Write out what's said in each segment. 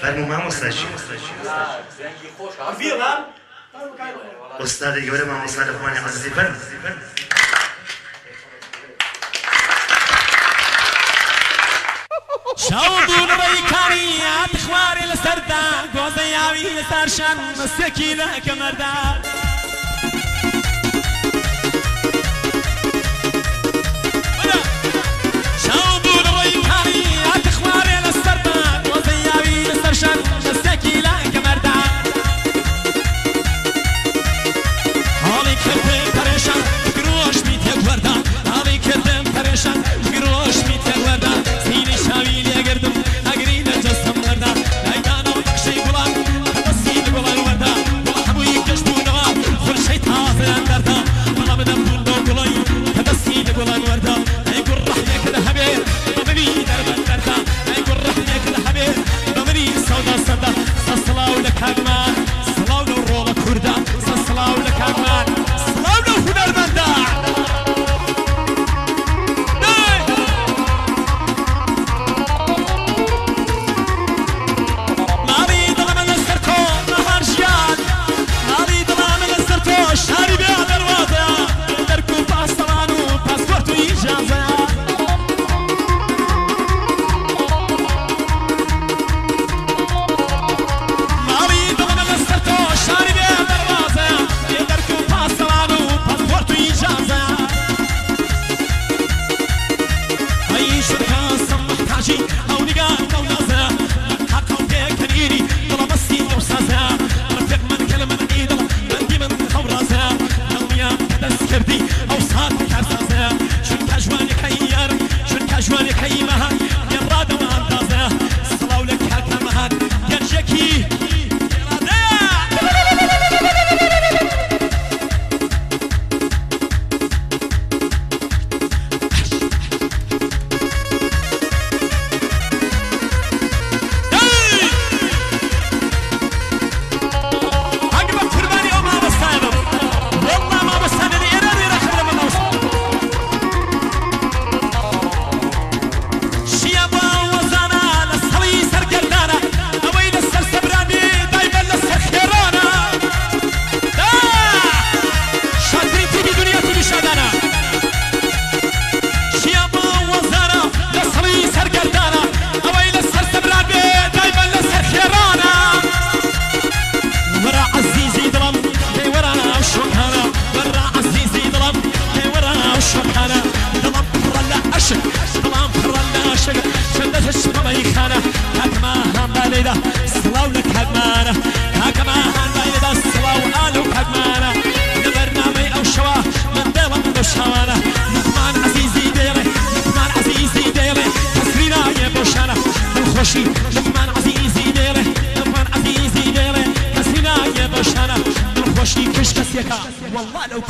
فرمومم استاد شیخ استاد گوره ما استاد خمانی عزیزی فرم شاودون بیکاری آت خواری لسر دا یاوی لسر مستکی لکمردان دا باشی. والله لو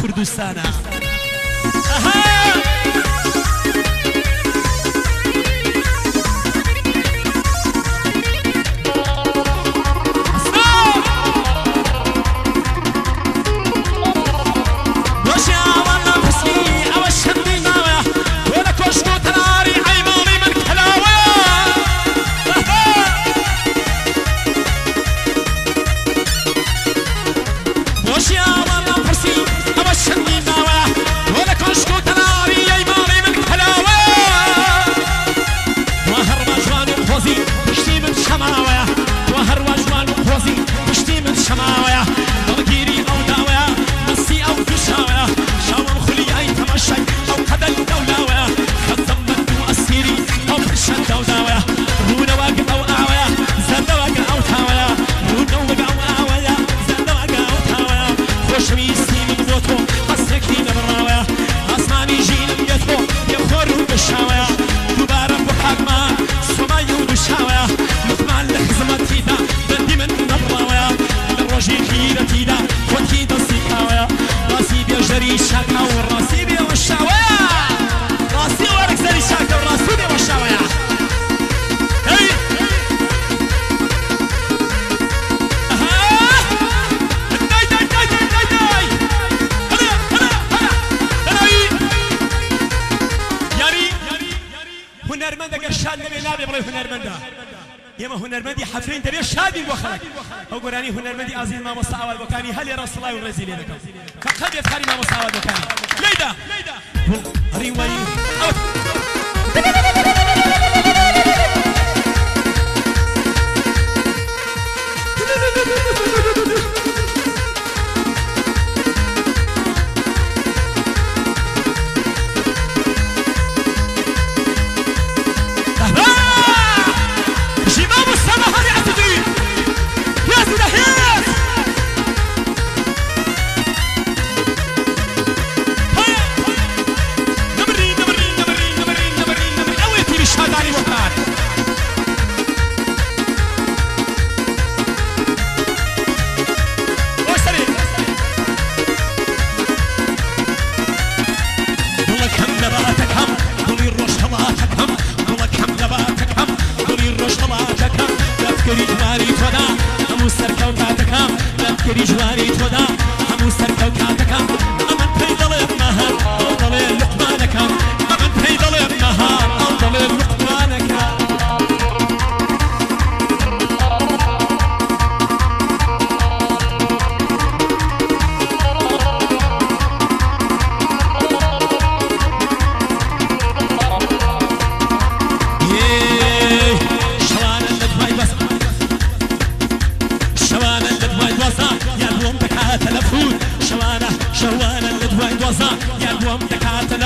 لا بڵێ هوەرمەندە ئێمە هوەرمەندی حەفرین دەبێت شادی بۆ خەڵک ئەو گۆرانی هوەرمەندی ئازیز مامۆستا ئاوادەکانی هەلێ ڕسڵای و ڕێزی لێ دەکەم فقط ما خەری مامۆستا ليدا. ليدا. ڕیوەی ئەو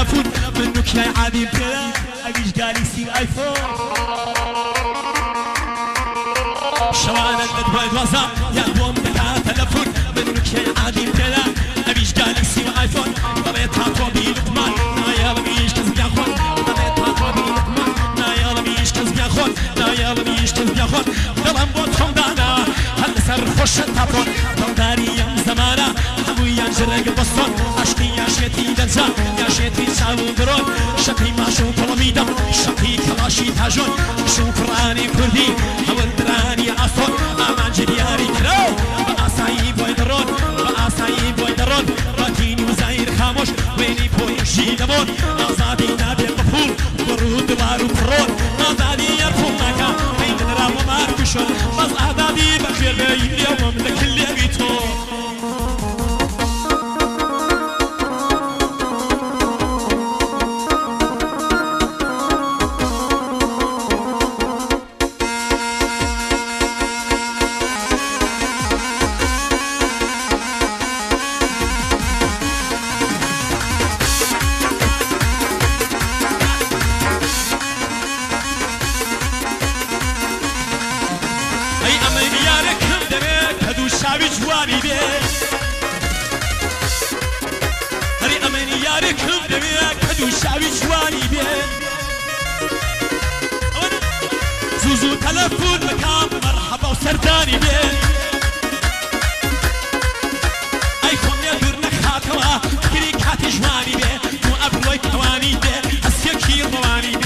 تلفون. منك يا عادي بلا أبيش جالكسي ايفون شوانا لدواي دوزا يا بوم دكا تلفون منك يا عادي بلا أبيش جالكسي ايفون ضليت هاتوا بيلقمان نايا بيش كزب ياخون ضليت هاتوا بيلقمان نايا بيش كزب ياخون نايا بيش كزب ياخون دلم بوت خمدانا هل سر خوش تابون دلداري يم زمانا شيتي دنزا يا شيتي ساو درون شقي ما شو كلميدم شقي كلاشي تاجون شو قراني كردي هول دراني عصون أمان جرياري كرو باسايي بوي درون باسايي بوي درون باتيني وزاير خاموش ويني بوي جيدمون آزادي نابي بفول برود بارو فرون آزادي يرفو مكا بين درام وماركشون بس آزادي بخير بين اليوم لكل يبيتو ئەسیەکی ڕوانی